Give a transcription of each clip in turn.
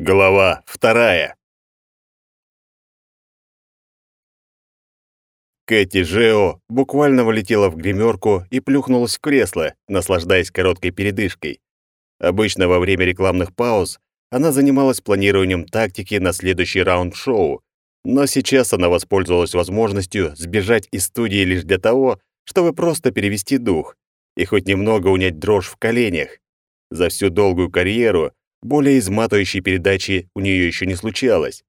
Глава вторая. Кэти Жео буквально вылетела в гримерку и плюхнулась в кресло, наслаждаясь короткой передышкой. Обычно во время рекламных пауз она занималась планированием тактики на следующий раунд шоу, но сейчас она воспользовалась возможностью сбежать из студии лишь для того, чтобы просто перевести дух и хоть немного унять дрожь в коленях. За всю долгую карьеру более изматывающей передачи у нее еще не случалось.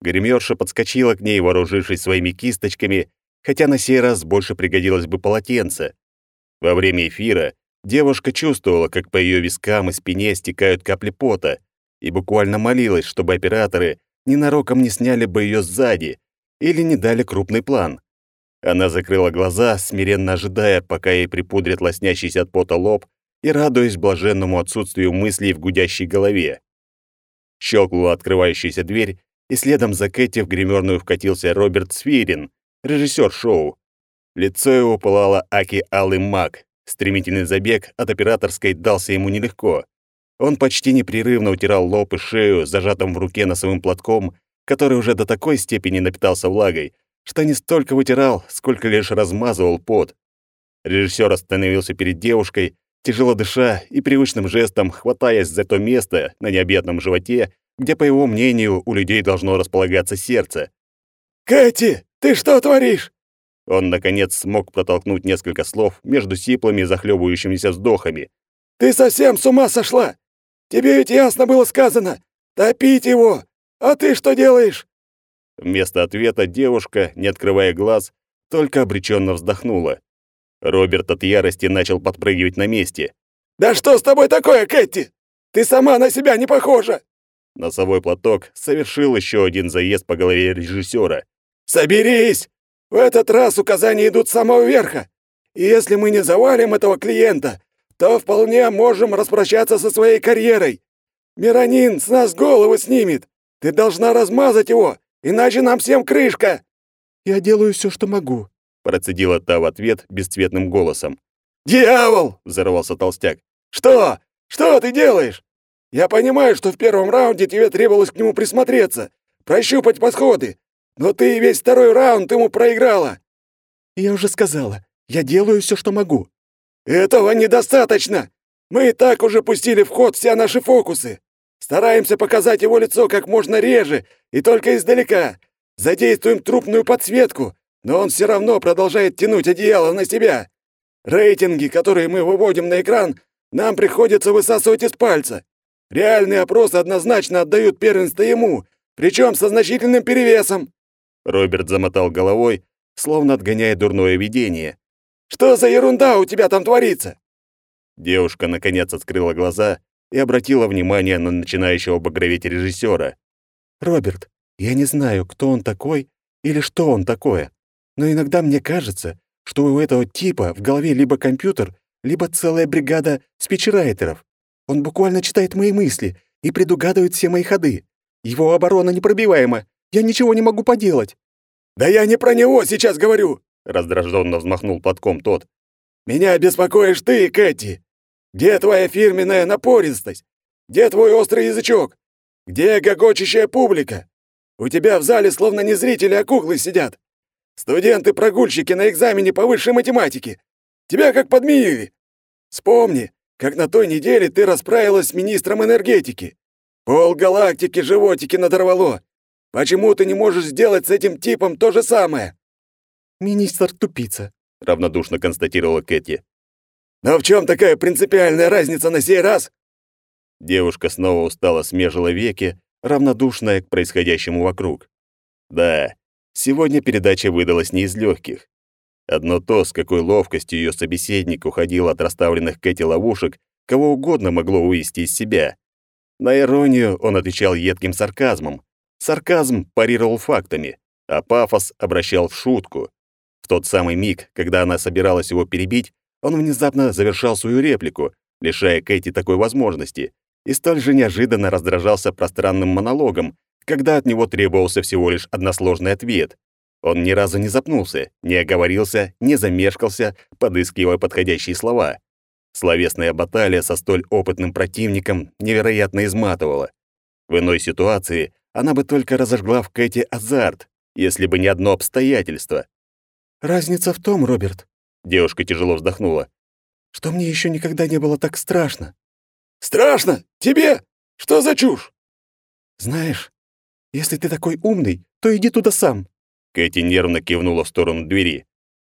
Гримерша подскочила к ней, вооружившись своими кисточками, хотя на сей раз больше пригодилось бы полотенце. Во время эфира девушка чувствовала, как по ее вискам и спине стекают капли пота, и буквально молилась, чтобы операторы ненароком не сняли бы ее сзади или не дали крупный план. Она закрыла глаза, смиренно ожидая, пока ей припудрят лоснящийся от пота лоб и радуясь блаженному отсутствию мыслей в гудящей голове. Щелкнула открывающаяся дверь, и следом за Кэти в гримерную вкатился Роберт Свирин, режиссер шоу. Лицо его пылало аки алый маг. Стремительный забег от операторской дался ему нелегко. Он почти непрерывно утирал лоб и шею, зажатым в руке носовым платком, который уже до такой степени напитался влагой, что не столько вытирал, сколько лишь размазывал пот. Режиссер остановился перед девушкой, тяжело дыша и привычным жестом хватаясь за то место на необъятном животе, где, по его мнению, у людей должно располагаться сердце. «Кэти, ты что творишь?» Он, наконец, смог протолкнуть несколько слов между сиплыми, захлебывающимися вздохами. «Ты совсем с ума сошла? Тебе ведь ясно было сказано. Топить его! А ты что делаешь?» Вместо ответа девушка, не открывая глаз, только обреченно вздохнула. Роберт от ярости начал подпрыгивать на месте. «Да что с тобой такое, Кэти? Ты сама на себя не похожа!» Носовой платок совершил еще один заезд по голове режиссера. «Соберись! В этот раз указания идут с самого верха. И если мы не завалим этого клиента, то вполне можем распрощаться со своей карьерой. Миранин с нас головы снимет. Ты должна размазать его, иначе нам всем крышка!» «Я делаю все, что могу», процедила та в ответ бесцветным голосом. «Дьявол!» — взорвался толстяк. «Что? Что ты делаешь? Я понимаю, что в первом раунде тебе требовалось к нему присмотреться, прощупать подходы, но ты весь второй раунд ему проиграла». «Я уже сказала, я делаю все, что могу». «Этого недостаточно. Мы и так уже пустили в ход все наши фокусы. Стараемся показать его лицо как можно реже и только издалека. Задействуем трупную подсветку, но он все равно продолжает тянуть одеяло на себя. Рейтинги, которые мы выводим на экран, нам приходится высасывать из пальца. Реальные опросы однозначно отдают первенство ему, причем со значительным перевесом». Роберт замотал головой, словно отгоняя дурное видение. «Что за ерунда у тебя там творится?» Девушка наконец открыла глаза и обратила внимание на начинающего багроветь режиссера. «Роберт, я не знаю, кто он такой или что он такое, но иногда мне кажется, что у этого типа в голове либо компьютер, либо целая бригада спичрайтеров. Он буквально читает мои мысли и предугадывает все мои ходы. Его оборона непробиваема. Я ничего не могу поделать. Да я не про него сейчас говорю, раздраженно взмахнул подком тот. Меня беспокоишь ты, Кэти. Где твоя фирменная напористость? Где твой острый язычок? Где гогочущая публика? У тебя в зале словно не зрители, а куклы сидят. Студенты-прогульщики на экзамене по высшей математике. Тебя как подменили. Вспомни, как на той неделе ты расправилась с министром энергетики. Пол галактики животики надорвало. Почему ты не можешь сделать с этим типом то же самое? Министр тупица, равнодушно констатировала Кэти. Но в чем такая принципиальная разница на сей раз? Девушка снова устало смежила веки, равнодушная к происходящему вокруг. Да, Сегодня передача выдалась не из легких. Одно то, с какой ловкостью ее собеседник уходил от расставленных Кэти ловушек, кого угодно могло увести из себя. На иронию он отвечал едким сарказмом. Сарказм парировал фактами, а пафос обращал в шутку. В тот самый миг, когда она собиралась его перебить, он внезапно завершал свою реплику, лишая Кэти такой возможности, и столь же неожиданно раздражался пространным монологом, когда от него требовался всего лишь односложный ответ. Он ни разу не запнулся, не оговорился, не замешкался, подыскивая подходящие слова. Словесная баталия со столь опытным противником невероятно изматывала. В иной ситуации она бы только разожгла в Кэти азарт, если бы не одно обстоятельство. «Разница в том, Роберт», — девушка тяжело вздохнула, «что мне еще никогда не было так страшно». «Страшно? Тебе? Что за чушь?» «Знаешь, если ты такой умный, то иди туда сам». Кэти нервно кивнула в сторону двери.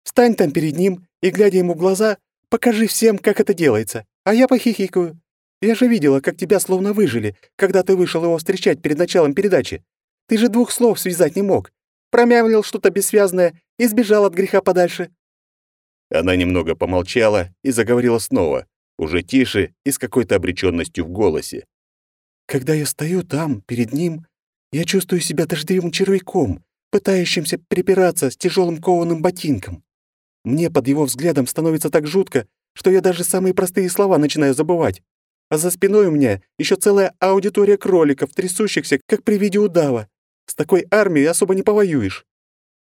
«Встань там перед ним и, глядя ему в глаза, покажи всем, как это делается, а я похихикаю. Я же видела, как тебя словно выжили, когда ты вышел его встречать перед началом передачи. Ты же двух слов связать не мог. Промямлил что-то бессвязное и сбежал от греха подальше». Она немного помолчала и заговорила снова, уже тише и с какой-то обречённостью в голосе. «Когда я стою там, перед ним, я чувствую себя дождевым червяком, пытающимся припираться с тяжелым кованым ботинком. Мне под его взглядом становится так жутко, что я даже самые простые слова начинаю забывать. А за спиной у меня еще целая аудитория кроликов, трясущихся, как при виде удава. С такой армией особо не повоюешь.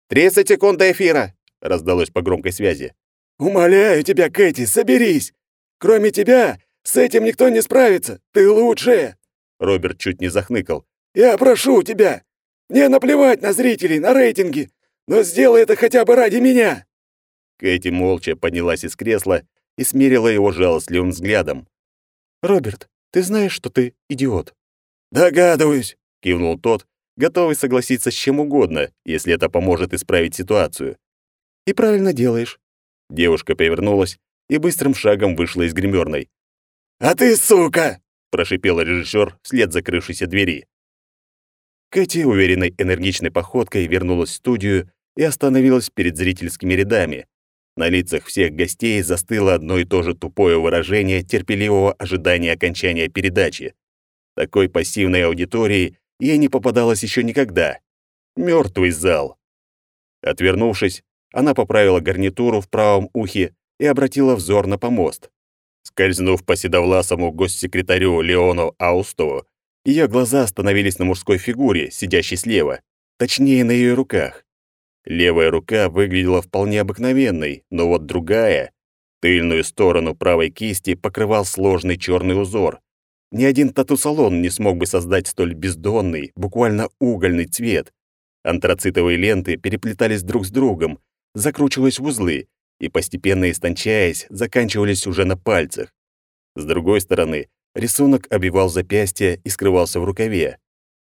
«Тридцать секунд до эфира!» — раздалось по громкой связи. «Умоляю тебя, Кэти, соберись! Кроме тебя, с этим никто не справится! Ты лучшая!» Роберт чуть не захныкал. «Я прошу тебя! Мне наплевать на зрителей, на рейтинги, но сделай это хотя бы ради меня!» Кэти молча поднялась из кресла и смерила его жалостливым взглядом. «Роберт, ты знаешь, что ты идиот?» «Догадываюсь», — кивнул тот, готовый согласиться с чем угодно, если это поможет исправить ситуацию. «И правильно делаешь». Девушка повернулась и быстрым шагом вышла из гримерной. «А ты сука!» — прошипел режиссер вслед закрывшейся двери. Кэти уверенной энергичной походкой вернулась в студию и остановилась перед зрительскими рядами. На лицах всех гостей застыло одно и то же тупое выражение терпеливого ожидания окончания передачи. Такой пассивной аудитории ей не попадалось еще никогда. Мертвый зал. Отвернувшись, она поправила гарнитуру в правом ухе и обратила взор на помост. Скользнув по седовласому госсекретарю Леону Аустову, ее глаза остановились на мужской фигуре, сидящей слева, точнее, на ее руках. Левая рука выглядела вполне обыкновенной, но вот другая, тыльную сторону правой кисти покрывал сложный черный узор. Ни один тату-салон не смог бы создать столь бездонный, буквально угольный цвет. Антрацитовые ленты переплетались друг с другом, закручиваясь в узлы и, постепенно истончаясь, заканчивались уже на пальцах. С другой стороны, рисунок обвивал запястье и скрывался в рукаве.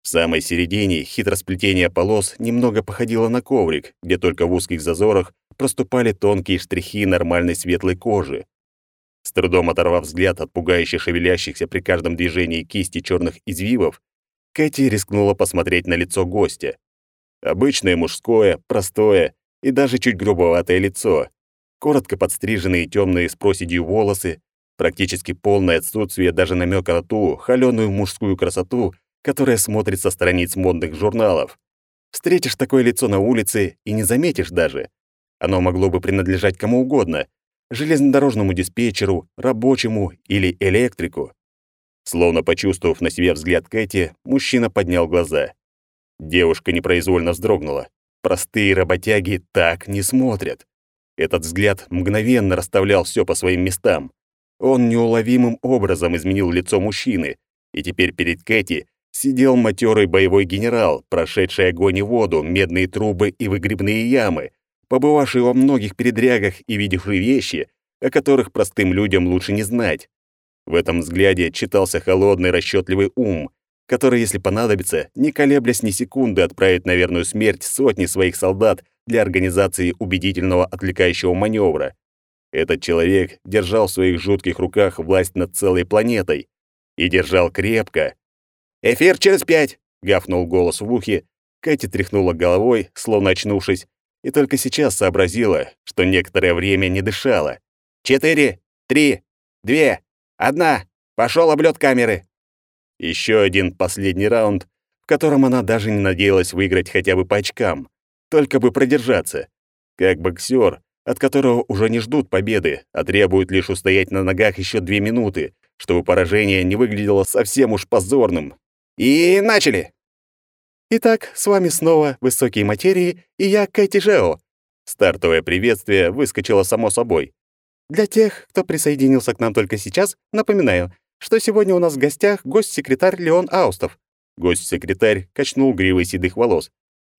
В самой середине хитросплетение полос немного походило на коврик, где только в узких зазорах проступали тонкие штрихи нормальной светлой кожи. С трудом оторвав взгляд от пугающе шевелящихся при каждом движении кисти черных извивов, Кэти рискнула посмотреть на лицо гостя. Обычное мужское, простое и даже чуть грубоватое лицо. Коротко подстриженные темные с проседью волосы, практически полное отсутствие даже намека на ту холёную мужскую красоту, которая смотрит со страниц модных журналов. Встретишь такое лицо на улице и не заметишь даже. Оно могло бы принадлежать кому угодно — железнодорожному диспетчеру, рабочему или электрику. Словно почувствовав на себе взгляд Кэти, мужчина поднял глаза. Девушка непроизвольно вздрогнула. Простые работяги так не смотрят. Этот взгляд мгновенно расставлял все по своим местам. Он неуловимым образом изменил лицо мужчины, и теперь перед Кэти сидел матерый боевой генерал, прошедший огонь и воду, медные трубы и выгребные ямы, побывавший во многих передрягах и видевший вещи, о которых простым людям лучше не знать. В этом взгляде читался холодный расчетливый ум, который, если понадобится, не колеблясь ни секунды, отправит на верную смерть сотни своих солдат для организации убедительного отвлекающего маневра. Этот человек держал в своих жутких руках власть над целой планетой. И держал крепко, «Эфир через пять!» — гафнул голос в ухе. Кэти тряхнула головой, словно очнувшись, и только сейчас сообразила, что некоторое время не дышала. «Четыре, три, две, одна! Пошел облет камеры!» Еще один последний раунд, в котором она даже не надеялась выиграть хотя бы по очкам, только бы продержаться. Как боксер, от которого уже не ждут победы, а требуют лишь устоять на ногах еще две минуты, чтобы поражение не выглядело совсем уж позорным, и начали. Итак, с вами снова «Высокие материи» и я, Кэти Жео. Стартовое приветствие выскочило само собой. Для тех, кто присоединился к нам только сейчас, напоминаю, что сегодня у нас в гостях гость-секретарь Леон Аустов. Гость-секретарь качнул гривой седых волос.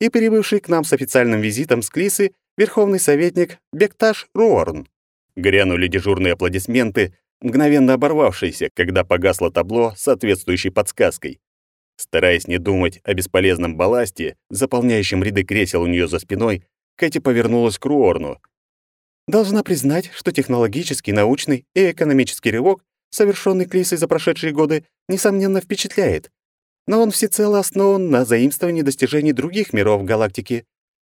«И прибывший к нам с официальным визитом с Клисы верховный советник Бекташ Руорн». Грянули дежурные аплодисменты, мгновенно оборвавшиеся, когда погасло табло с соответствующей подсказкой. Стараясь не думать о бесполезном балласте, заполняющем ряды кресел у нее за спиной, Кэти повернулась к Руорну. «Должна признать, что технологический, научный и экономический рывок, совершенный Клисой за прошедшие годы, несомненно впечатляет но он всецело основан на заимствовании достижений других миров галактики.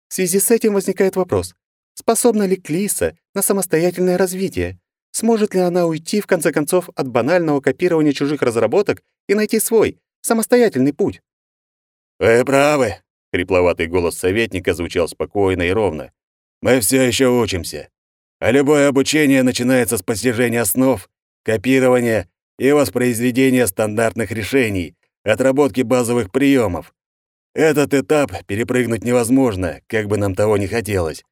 В связи с этим возникает вопрос, способна ли Клиса на самостоятельное развитие? Сможет ли она уйти, в конце концов, от банального копирования чужих разработок и найти свой, самостоятельный путь? «Вы правы», — хрипловатый голос советника звучал спокойно и ровно. «Мы все еще учимся. А любое обучение начинается с постижения основ, копирования и воспроизведения стандартных решений, отработки базовых приемов. Этот этап перепрыгнуть невозможно, как бы нам того не хотелось.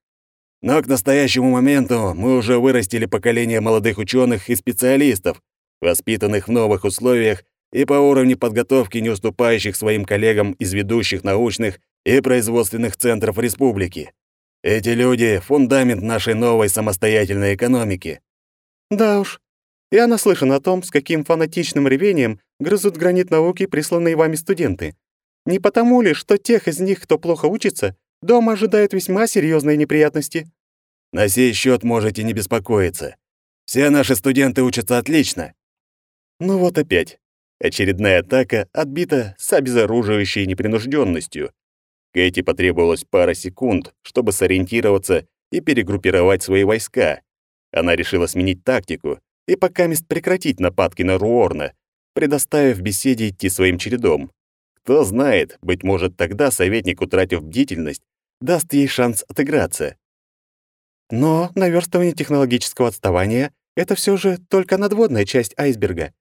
Но к настоящему моменту мы уже вырастили поколение молодых ученых и специалистов, воспитанных в новых условиях и по уровню подготовки не уступающих своим коллегам из ведущих научных и производственных центров республики. Эти люди — фундамент нашей новой самостоятельной экономики. Да уж, я наслышан о том, с каким фанатичным ревением грызут гранит науки присланные вами студенты. Не потому ли, что тех из них, кто плохо учится, дома ожидают весьма серьезные неприятности? На сей счет можете не беспокоиться. Все наши студенты учатся отлично. Ну вот опять. Очередная атака отбита с обезоруживающей непринужденностью. Кэти потребовалось пара секунд, чтобы сориентироваться и перегруппировать свои войска. Она решила сменить тактику и пока мест прекратить нападки на Руорна, предоставив беседе идти своим чередом. Кто знает, быть может, тогда советник, утратив бдительность, даст ей шанс отыграться. Но наверстывание технологического отставания — это все же только надводная часть айсберга.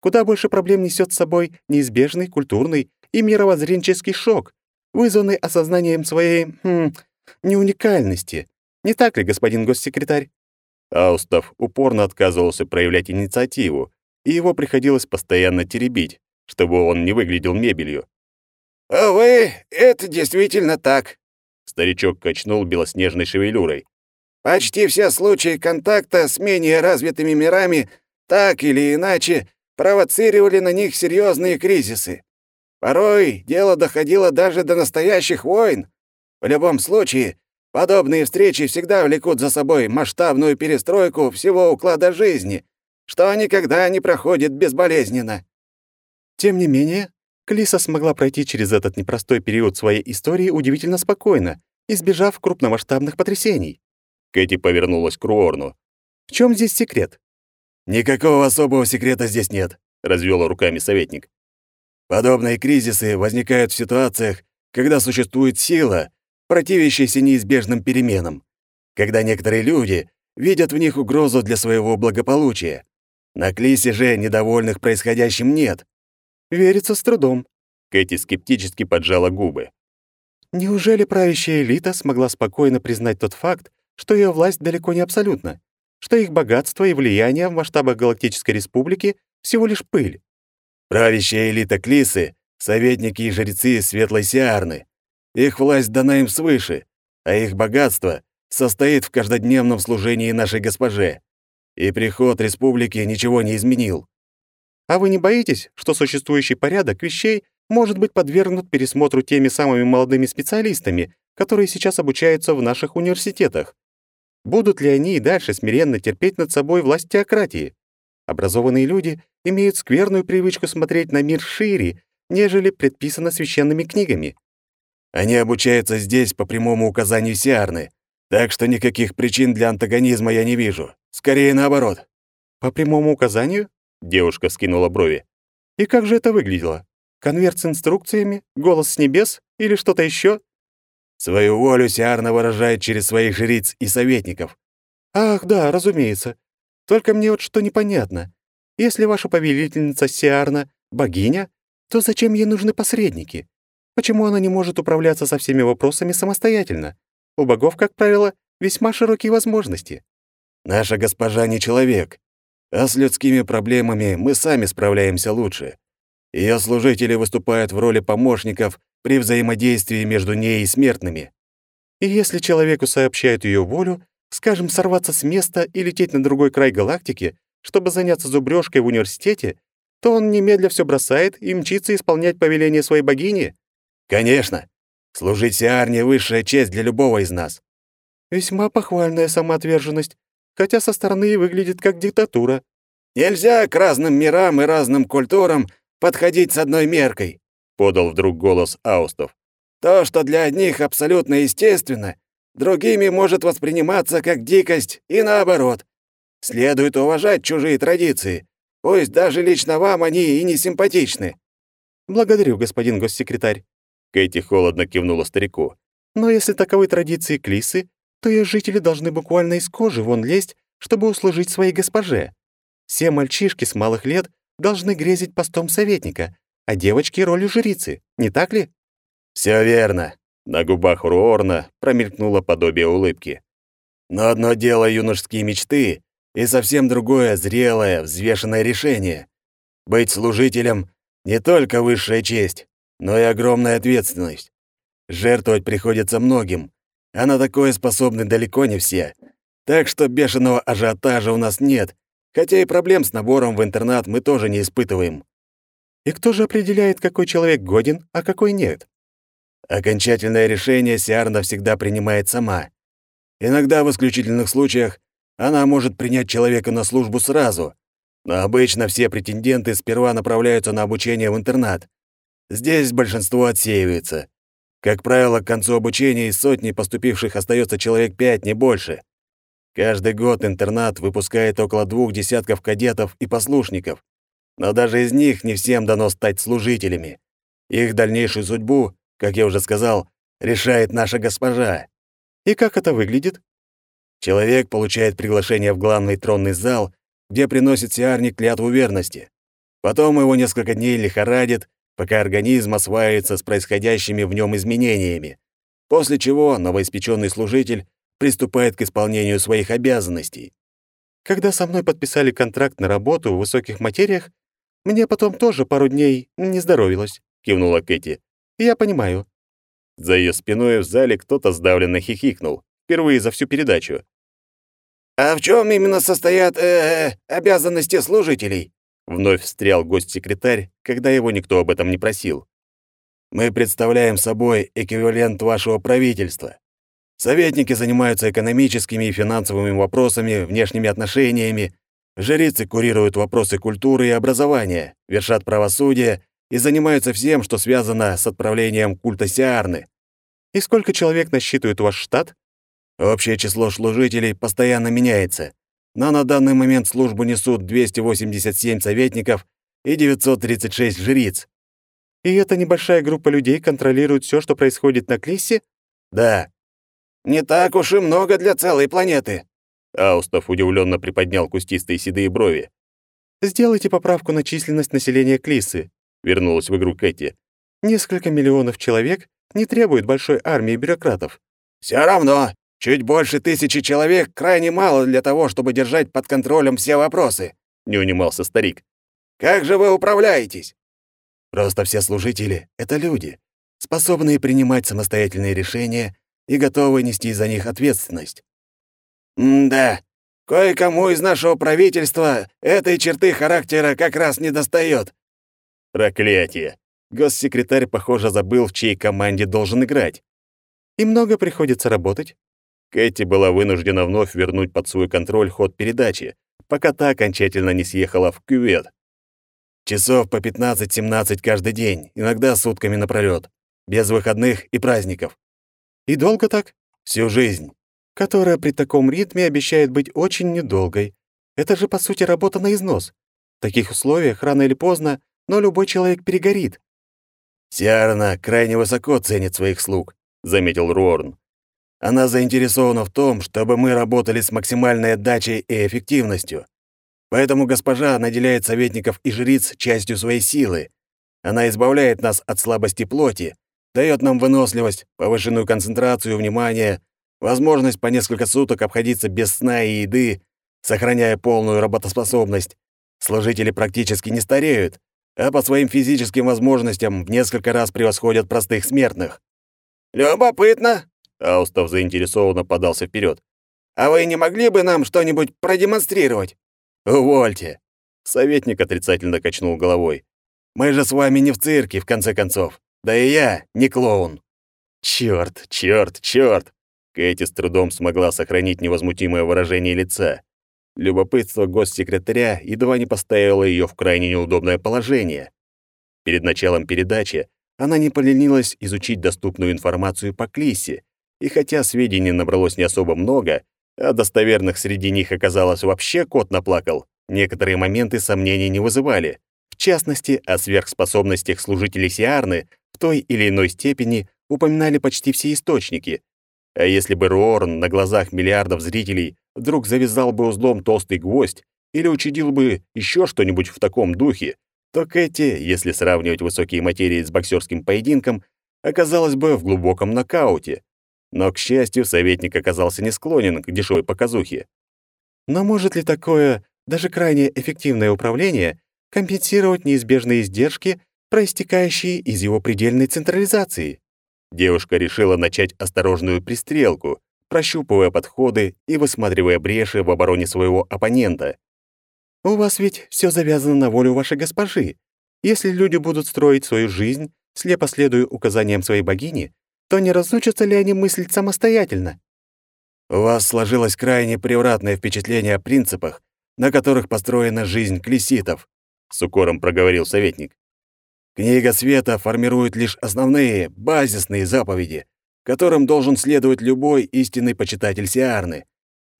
Куда больше проблем несет с собой неизбежный культурный и мировоззренческий шок, вызванный осознанием своей, хм, неуникальности. Не так ли, господин госсекретарь? Аустов упорно отказывался проявлять инициативу, и его приходилось постоянно теребить, чтобы он не выглядел мебелью. «Увы, это действительно так», — старичок качнул белоснежной шевелюрой. «Почти все случаи контакта с менее развитыми мирами так или иначе провоцировали на них серьезные кризисы. Порой дело доходило даже до настоящих войн. В любом случае, Подобные встречи всегда влекут за собой масштабную перестройку всего уклада жизни, что никогда не проходит безболезненно. Тем не менее, Клиса смогла пройти через этот непростой период своей истории удивительно спокойно, избежав крупномасштабных потрясений. Кэти повернулась к Руорну. «В чем здесь секрет?» «Никакого особого секрета здесь нет», — развел руками советник. «Подобные кризисы возникают в ситуациях, когда существует сила, противящийся неизбежным переменам, когда некоторые люди видят в них угрозу для своего благополучия. На Клисе же недовольных происходящим нет. Верится с трудом. Кэти скептически поджала губы. Неужели правящая элита смогла спокойно признать тот факт, что ее власть далеко не абсолютна, что их богатство и влияние в масштабах Галактической Республики всего лишь пыль? Правящая элита Клисы — советники и жрецы Светлой Сиарны, их власть дана им свыше, а их богатство состоит в каждодневном служении нашей госпоже. И приход республики ничего не изменил. А вы не боитесь, что существующий порядок вещей может быть подвергнут пересмотру теми самыми молодыми специалистами, которые сейчас обучаются в наших университетах? Будут ли они и дальше смиренно терпеть над собой власть теократии? Образованные люди имеют скверную привычку смотреть на мир шире, нежели предписано священными книгами. Они обучаются здесь по прямому указанию Сиарны, так что никаких причин для антагонизма я не вижу. Скорее наоборот». «По прямому указанию?» — девушка скинула брови. «И как же это выглядело? Конверт с инструкциями? Голос с небес? Или что-то еще? «Свою волю Сиарна выражает через своих жриц и советников». «Ах, да, разумеется. Только мне вот что непонятно. Если ваша повелительница Сиарна — богиня, то зачем ей нужны посредники? Почему она не может управляться со всеми вопросами самостоятельно? У богов, как правило, весьма широкие возможности. Наша госпожа не человек, а с людскими проблемами мы сами справляемся лучше. Ее служители выступают в роли помощников при взаимодействии между ней и смертными. И если человеку сообщают ее волю, скажем, сорваться с места и лететь на другой край галактики, чтобы заняться зубрёжкой в университете, то он немедля все бросает и мчится исполнять повеление своей богини? Конечно. Служить Сиарне — высшая честь для любого из нас. Весьма похвальная самоотверженность, хотя со стороны выглядит как диктатура. Нельзя к разным мирам и разным культурам подходить с одной меркой, подал вдруг голос Аустов. То, что для одних абсолютно естественно, другими может восприниматься как дикость и наоборот. Следует уважать чужие традиции, пусть даже лично вам они и не симпатичны. Благодарю, господин госсекретарь. Кэти холодно кивнула старику. Но если таковы традиции Клисы, то ее жители должны буквально из кожи вон лезть, чтобы услужить своей госпоже. Все мальчишки с малых лет должны грезить постом советника, а девочки — ролью жрицы, не так ли? Все верно. На губах Руорна промелькнуло подобие улыбки. Но одно дело юношеские мечты, и совсем другое — зрелое, взвешенное решение. Быть служителем — не только высшая честь, но и огромная ответственность. Жертвовать приходится многим, а на такое способны далеко не все. Так что бешеного ажиотажа у нас нет, хотя и проблем с набором в интернат мы тоже не испытываем. И кто же определяет, какой человек годен, а какой нет? Окончательное решение Сиарна всегда принимает сама. Иногда в исключительных случаях она может принять человека на службу сразу, но обычно все претенденты сперва направляются на обучение в интернат. Здесь большинство отсеивается. Как правило, к концу обучения из сотни поступивших остается человек пять, не больше. Каждый год интернат выпускает около двух десятков кадетов и послушников, но даже из них не всем дано стать служителями. Их дальнейшую судьбу, как я уже сказал, решает наша госпожа. И как это выглядит? Человек получает приглашение в главный тронный зал, где приносит сиарник клятву верности. Потом его несколько дней лихорадит, пока организм осваивается с происходящими в нем изменениями, после чего новоиспеченный служитель приступает к исполнению своих обязанностей. Когда со мной подписали контракт на работу в высоких материях, мне потом тоже пару дней не здоровилось, кивнула Кэти. Я понимаю. За ее спиной в зале кто-то сдавленно хихикнул, впервые за всю передачу. А в чем именно состоят э, -э обязанности служителей? Вновь встрял гость-секретарь, когда его никто об этом не просил. Мы представляем собой эквивалент вашего правительства. Советники занимаются экономическими и финансовыми вопросами, внешними отношениями. Жрицы курируют вопросы культуры и образования, вершат правосудие и занимаются всем, что связано с отправлением культа Сиарны. И сколько человек насчитывает ваш штат? Общее число служителей постоянно меняется, но на данный момент службу несут 287 советников и 936 жриц. И эта небольшая группа людей контролирует все, что происходит на Клиссе? Да, не так уж и много для целой планеты. Аустов удивленно приподнял кустистые седые брови. Сделайте поправку на численность населения Клисы, вернулась в игру Кэти. Несколько миллионов человек не требует большой армии бюрократов. Все равно, чуть больше тысячи человек крайне мало для того, чтобы держать под контролем все вопросы, не унимался старик. Как же вы управляетесь? Просто все служители — это люди, способные принимать самостоятельные решения и готовы нести за них ответственность. М-да, кое-кому из нашего правительства этой черты характера как раз не достает. Проклятие! Госсекретарь, похоже, забыл, в чьей команде должен играть. И много приходится работать. Кэти была вынуждена вновь вернуть под свой контроль ход передачи, пока та окончательно не съехала в кювет. Часов по 15-17 каждый день, иногда сутками напролёт, без выходных и праздников. И долго так? Всю жизнь. Которая при таком ритме обещает быть очень недолгой. Это же, по сути, работа на износ. В таких условиях, рано или поздно, но любой человек перегорит. «Сиарна крайне высоко ценит своих слуг», — заметил Руорн. «Она заинтересована в том, чтобы мы работали с максимальной отдачей и эффективностью. Поэтому госпожа наделяет советников и жриц частью своей силы. Она избавляет нас от слабости плоти, дает нам выносливость, повышенную концентрацию внимания, возможность по несколько суток обходиться без сна и еды, сохраняя полную работоспособность. Служители практически не стареют, а по своим физическим возможностям в несколько раз превосходят простых смертных. Любопытно, Аустов заинтересованно подался вперед. А вы не могли бы нам что-нибудь продемонстрировать? Увольте. Советник отрицательно качнул головой. Мы же с вами не в цирке, в конце концов. Да и я не клоун. Чёрт, чёрт, чёрт. Кэти с трудом смогла сохранить невозмутимое выражение лица. Любопытство госсекретаря едва не поставило её в крайне неудобное положение. Перед началом передачи она не поленилась изучить доступную информацию по Клиссе, и хотя сведений набралось не особо много, а достоверных среди них оказалось вообще кот наплакал, некоторые моменты сомнений не вызывали. В частности, о сверхспособностях служителей Сиарны в той или иной степени упоминали почти все источники. А если бы Руорн на глазах миллиардов зрителей вдруг завязал бы узлом толстый гвоздь или учудил бы еще что-нибудь в таком духе, то Кэти, если сравнивать высокие материи с боксерским поединком, оказалась бы в глубоком нокауте. Но, к счастью, советник оказался не склонен к дешевой показухе. Но может ли такое, даже крайне эффективное управление, компенсировать неизбежные издержки, проистекающие из его предельной централизации? Девушка решила начать осторожную пристрелку, прощупывая подходы и высматривая бреши в обороне своего оппонента. «У вас ведь все завязано на волю вашей госпожи. Если люди будут строить свою жизнь, слепо следуя указаниям своей богини, то не разучатся ли они мыслить самостоятельно? У вас сложилось крайне превратное впечатление о принципах, на которых построена жизнь клеситов, с укором проговорил советник. Книга света формирует лишь основные, базисные заповеди, которым должен следовать любой истинный почитатель Сиарны.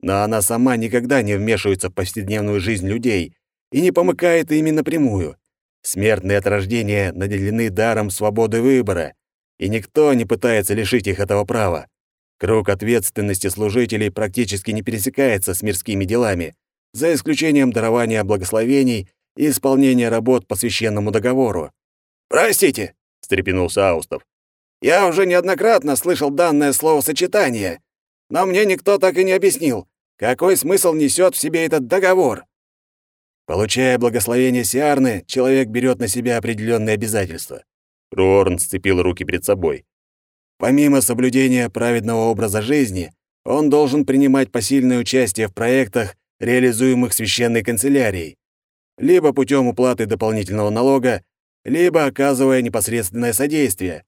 Но она сама никогда не вмешивается в повседневную жизнь людей и не помыкает ими напрямую. Смертные от рождения наделены даром свободы выбора, и никто не пытается лишить их этого права. Круг ответственности служителей практически не пересекается с мирскими делами, за исключением дарования благословений и исполнения работ по священному договору. «Простите», — встрепенулся Аустов. «Я уже неоднократно слышал данное словосочетание, но мне никто так и не объяснил, какой смысл несет в себе этот договор. Получая благословение Сиарны, человек берет на себя определенные обязательства. Руорн сцепил руки перед собой. Помимо соблюдения праведного образа жизни, он должен принимать посильное участие в проектах, реализуемых священной канцелярией, либо путем уплаты дополнительного налога, либо оказывая непосредственное содействие.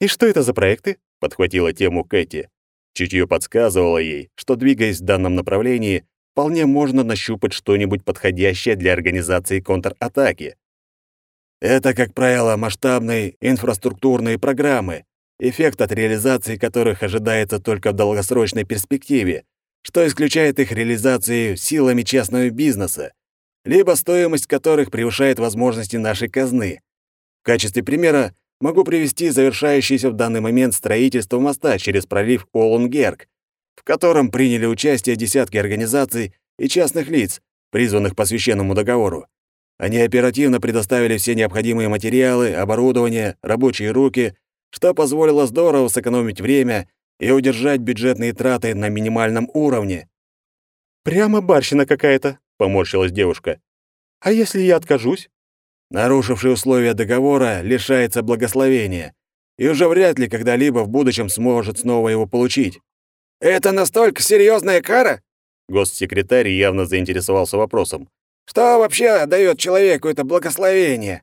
«И что это за проекты?» — подхватила тему Кэти. Чутье подсказывало ей, что, двигаясь в данном направлении, вполне можно нащупать что-нибудь подходящее для организации контратаки. Это, как правило, масштабные инфраструктурные программы, эффект от реализации которых ожидается только в долгосрочной перспективе, что исключает их реализацию силами частного бизнеса, либо стоимость которых превышает возможности нашей казны. В качестве примера могу привести завершающееся в данный момент строительство моста через пролив Олунгерк, в котором приняли участие десятки организаций и частных лиц, призванных по священному договору. Они оперативно предоставили все необходимые материалы, оборудование, рабочие руки, что позволило здорово сэкономить время и удержать бюджетные траты на минимальном уровне. «Прямо барщина какая-то», — поморщилась девушка. «А если я откажусь?» Нарушивший условия договора лишается благословения и уже вряд ли когда-либо в будущем сможет снова его получить. «Это настолько серьезная кара?» Госсекретарь явно заинтересовался вопросом. Что вообще дает человеку это благословение?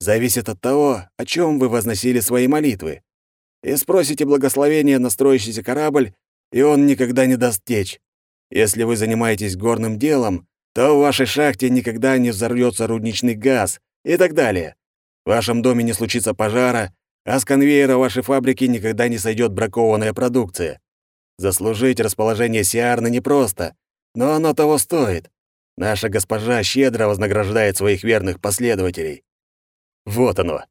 Зависит от того, о чем вы возносили свои молитвы. И спросите благословение на строящийся корабль, и он никогда не даст течь. Если вы занимаетесь горным делом, то в вашей шахте никогда не взорвется рудничный газ и так далее. В вашем доме не случится пожара, а с конвейера вашей фабрики никогда не сойдет бракованная продукция. Заслужить расположение Сиарны непросто, но оно того стоит. Наша госпожа щедро вознаграждает своих верных последователей. Вот оно.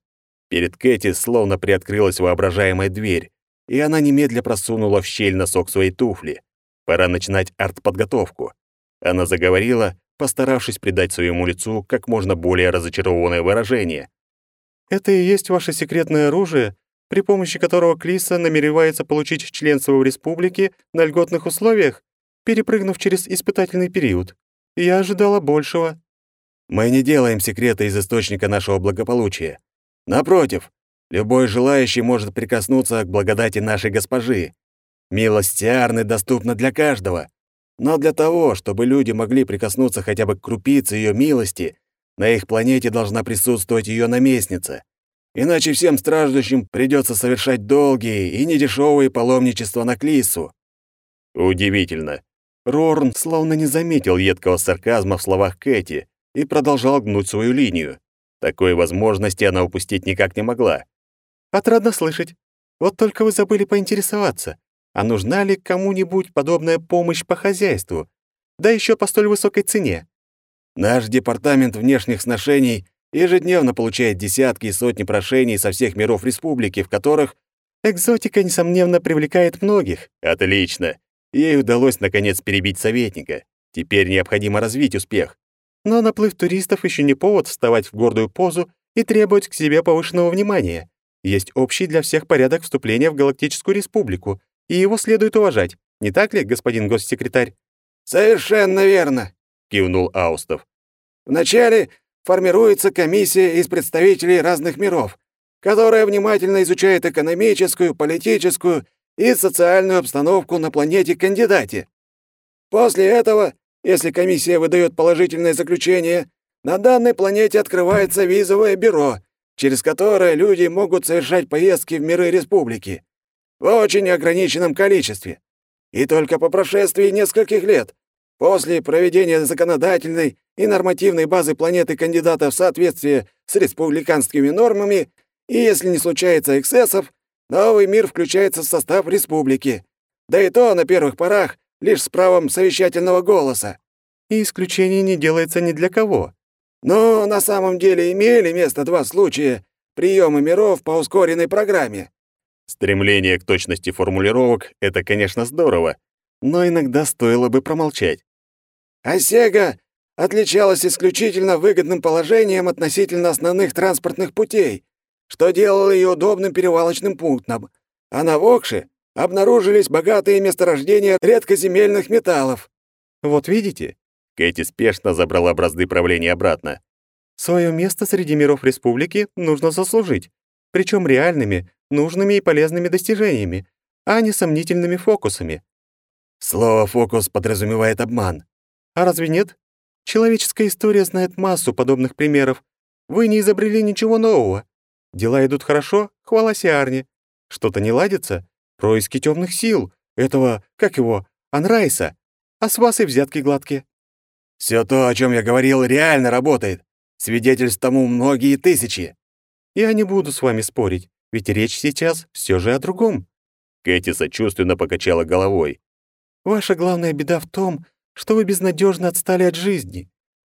Перед Кэти словно приоткрылась воображаемая дверь, и она немедля просунула в щель носок своей туфли. Пора начинать артподготовку. Она заговорила, постаравшись придать своему лицу как можно более разочарованное выражение. «Это и есть ваше секретное оружие, при помощи которого Клиса намеревается получить членство в республике на льготных условиях, перепрыгнув через испытательный период. Я ожидала большего». Мы не делаем секрета из источника нашего благополучия. Напротив, любой желающий может прикоснуться к благодати нашей госпожи. Милость Тиарны доступна для каждого. Но для того, чтобы люди могли прикоснуться хотя бы к крупице ее милости, на их планете должна присутствовать ее наместница. Иначе всем страждущим придется совершать долгие и недешевые паломничества на Клису. Удивительно. Рорн словно не заметил едкого сарказма в словах Кэти и продолжал гнуть свою линию. Такой возможности она упустить никак не могла. «Отрадно слышать. Вот только вы забыли поинтересоваться, а нужна ли кому-нибудь подобная помощь по хозяйству, да еще по столь высокой цене?» «Наш департамент внешних сношений ежедневно получает десятки и сотни прошений со всех миров республики, в которых экзотика, несомненно, привлекает многих. Отлично. Ей удалось наконец перебить советника. Теперь необходимо развить успех. Но наплыв туристов еще не повод вставать в гордую позу и требовать к себе повышенного внимания. Есть общий для всех порядок вступления в Галактическую Республику, и его следует уважать. Не так ли, господин госсекретарь? Совершенно верно, кивнул Аустов. Вначале формируется комиссия из представителей разных миров, которая внимательно изучает экономическую, политическую и социальную обстановку на планете-кандидате. После этого, если комиссия выдает положительное заключение, на данной планете открывается визовое бюро, через которое люди могут совершать поездки в миры республики. В очень ограниченном количестве. И только по прошествии нескольких лет После проведения законодательной и нормативной базы планеты кандидата в соответствии с республиканскими нормами, и если не случается эксцессов, новый мир включается в состав республики. Да и то на первых порах лишь с правом совещательного голоса. И исключение не делается ни для кого. Но на самом деле имели место два случая приема миров по ускоренной программе. Стремление к точности формулировок — это, конечно, здорово, но иногда стоило бы промолчать. Осега отличалась исключительно выгодным положением относительно основных транспортных путей, что делало ее удобным перевалочным пунктом, а на Вокше обнаружились богатые месторождения редкоземельных металлов. Вот видите? Кэти спешно забрала бразды правления обратно. Свое место среди миров республики нужно заслужить, причем реальными, нужными и полезными достижениями, а не сомнительными фокусами. Слово «фокус» подразумевает обман. А разве нет? Человеческая история знает массу подобных примеров. Вы не изобрели ничего нового. Дела идут хорошо, хвала Сиарне. Что-то не ладится? Происки темных сил. Этого, как его, Анрайса. А с вас и взятки гладкие. Все то, о чем я говорил, реально работает. Свидетельств тому многие тысячи. Я не буду с вами спорить, ведь речь сейчас все же о другом. Кэти сочувственно покачала головой. Ваша главная беда в том, что вы безнадежно отстали от жизни.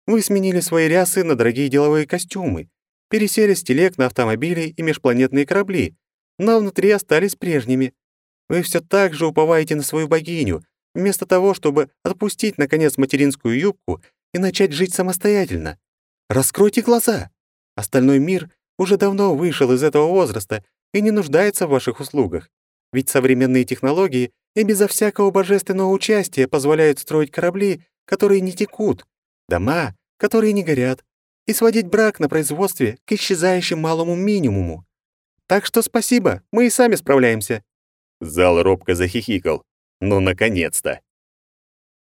Вы сменили свои рясы на дорогие деловые костюмы, пересели с телег на автомобили и межпланетные корабли, но внутри остались прежними. Вы все так же уповаете на свою богиню, вместо того, чтобы отпустить, наконец, материнскую юбку и начать жить самостоятельно. Раскройте глаза. Остальной мир уже давно вышел из этого возраста и не нуждается в ваших услугах. Ведь современные технологии и безо всякого божественного участия позволяют строить корабли, которые не текут, дома, которые не горят, и сводить брак на производстве к исчезающему малому минимуму. Так что спасибо, мы и сами справляемся». Зал робко захихикал. «Ну, наконец-то!»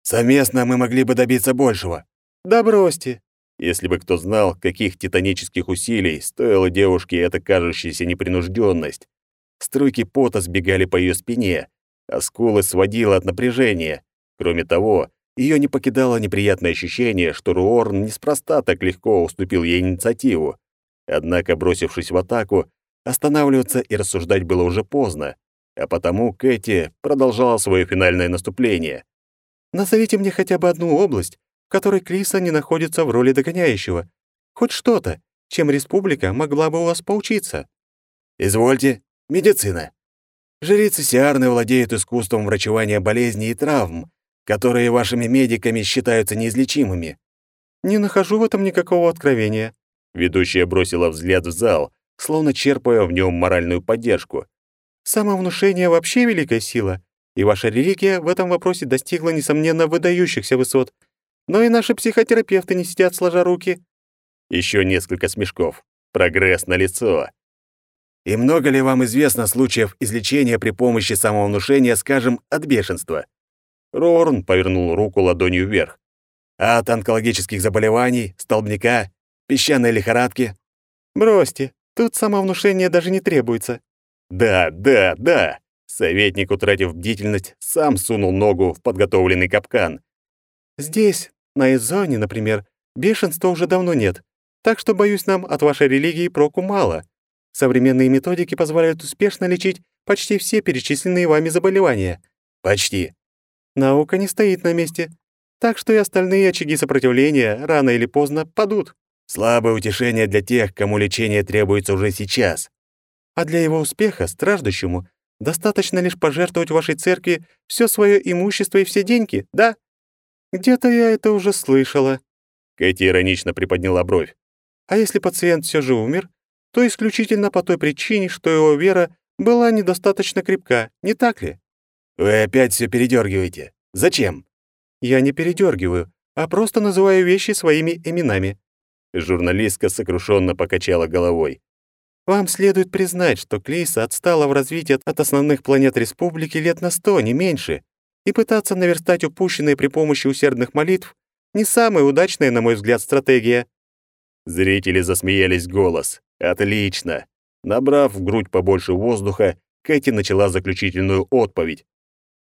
«Совместно мы могли бы добиться большего». «Да бросьте». Если бы кто знал, каких титанических усилий стоила девушке эта кажущаяся непринужденность. Струйки пота сбегали по ее спине, а скулы сводило от напряжения. Кроме того, ее не покидало неприятное ощущение, что Руорн неспроста так легко уступил ей инициативу. Однако, бросившись в атаку, останавливаться и рассуждать было уже поздно, а потому Кэти продолжала свое финальное наступление. «Назовите мне хотя бы одну область, в которой Криса не находится в роли догоняющего. Хоть что-то, чем республика могла бы у вас поучиться». «Извольте, медицина. Жрицы Сиарны владеют искусством врачевания болезней и травм, которые вашими медиками считаются неизлечимыми. Не нахожу в этом никакого откровения. Ведущая бросила взгляд в зал, словно черпая в нем моральную поддержку. Самовнушение вообще великая сила, и ваша религия в этом вопросе достигла, несомненно, выдающихся высот. но и наши психотерапевты не сидят сложа руки. Еще несколько смешков. Прогресс на лицо. И много ли вам известно случаев излечения при помощи самовнушения, скажем, от бешенства? Рорн повернул руку ладонью вверх. А от онкологических заболеваний, столбняка, песчаной лихорадки? Бросьте, тут самовнушение даже не требуется. Да, да, да. Советник, утратив бдительность, сам сунул ногу в подготовленный капкан. Здесь, на Эзоне, например, бешенства уже давно нет. Так что, боюсь, нам от вашей религии проку мало. Современные методики позволяют успешно лечить почти все перечисленные вами заболевания. Почти. Наука не стоит на месте. Так что и остальные очаги сопротивления рано или поздно падут. Слабое утешение для тех, кому лечение требуется уже сейчас. А для его успеха, страждущему, достаточно лишь пожертвовать вашей церкви все свое имущество и все деньги, да? Где-то я это уже слышала. Кэти иронично приподняла бровь. А если пациент все же умер, то исключительно по той причине, что его вера была недостаточно крепка, не так ли? Вы опять все передергиваете. Зачем? Я не передергиваю, а просто называю вещи своими именами. Журналистка сокрушенно покачала головой. Вам следует признать, что Клейса отстала в развитии от основных планет Республики лет на сто, не меньше, и пытаться наверстать упущенное при помощи усердных молитв не самая удачная, на мой взгляд, стратегия. Зрители засмеялись голос. Отлично. Набрав в грудь побольше воздуха, Кэти начала заключительную отповедь.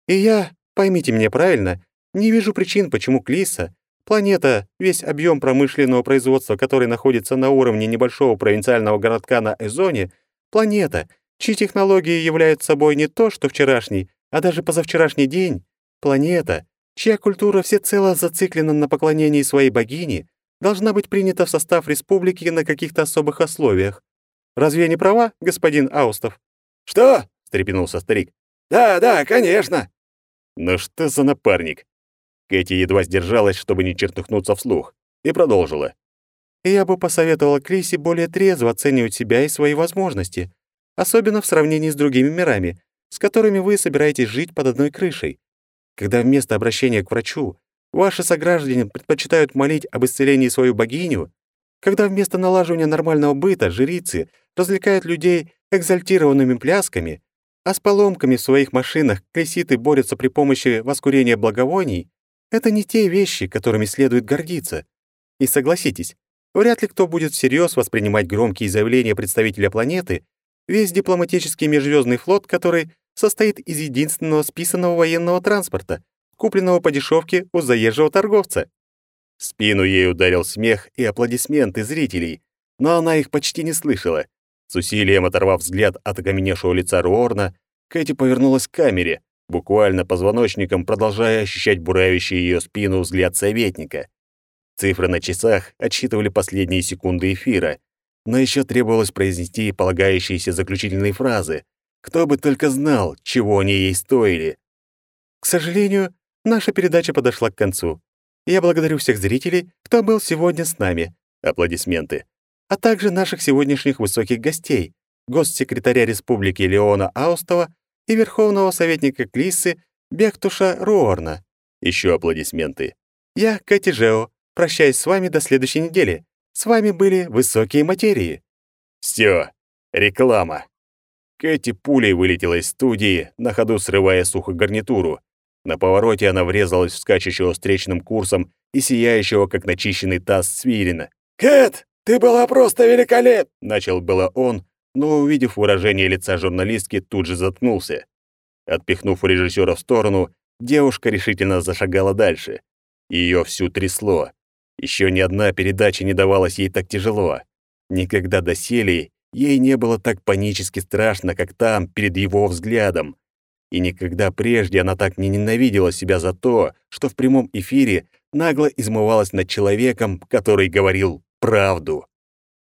И я, поймите меня правильно, не вижу причин, почему Клиса, планета, весь объем промышленного производства, который находится на уровне небольшого провинциального городка на Эзоне, планета, чьи технологии являются собой не то, что вчерашний, а даже позавчерашний день, планета, чья культура всецело зациклена на поклонении своей богини, должна быть принята в состав республики на каких-то особых условиях. Разве я не права, господин Аустов? Что? встрепенулся старик. Да, да, конечно. Ну что за напарник? Кэти едва сдержалась, чтобы не чертыхнуться вслух, и продолжила. «Я бы посоветовала Крисе более трезво оценивать себя и свои возможности, особенно в сравнении с другими мирами, с которыми вы собираетесь жить под одной крышей. Когда вместо обращения к врачу ваши сограждане предпочитают молить об исцелении свою богиню, когда вместо налаживания нормального быта жрицы развлекают людей экзальтированными плясками, а с поломками в своих машинах креситы борются при помощи воскурения благовоний, это не те вещи, которыми следует гордиться. И согласитесь, вряд ли кто будет всерьез воспринимать громкие заявления представителя планеты, весь дипломатический межзвездный флот, который состоит из единственного списанного военного транспорта, купленного по дешевке у заезжего торговца. В спину ей ударил смех и аплодисменты зрителей, но она их почти не слышала. С усилием оторвав взгляд от окаменевшего лица Руорна, Кэти повернулась к камере, буквально позвоночником продолжая ощущать буравящий ее спину взгляд советника. Цифры на часах отсчитывали последние секунды эфира, но еще требовалось произнести полагающиеся заключительные фразы. Кто бы только знал, чего они ей стоили. К сожалению, наша передача подошла к концу. Я благодарю всех зрителей, кто был сегодня с нами. Аплодисменты. А также наших сегодняшних высоких гостей, госсекретаря Республики Леона Аустова и верховного советника Клиссы Бектуша Руорна. Еще аплодисменты. Я, Кэти Жео, прощаюсь с вами до следующей недели. С вами были высокие материи. Все, реклама. Кэти пулей вылетела из студии, на ходу срывая сухогарнитуру. На повороте она врезалась в скачущего встречным курсом и сияющего, как начищенный таз свирина. «Кэт, ты была просто великолеп!» — начал было он, но, увидев выражение лица журналистки, тут же заткнулся. Отпихнув режиссера в сторону, девушка решительно зашагала дальше. Ее всю трясло. Еще ни одна передача не давалась ей так тяжело. Никогда доселе ей не было так панически страшно, как там, перед его взглядом. И никогда прежде она так не ненавидела себя за то, что в прямом эфире нагло измывалась над человеком, который говорил правду.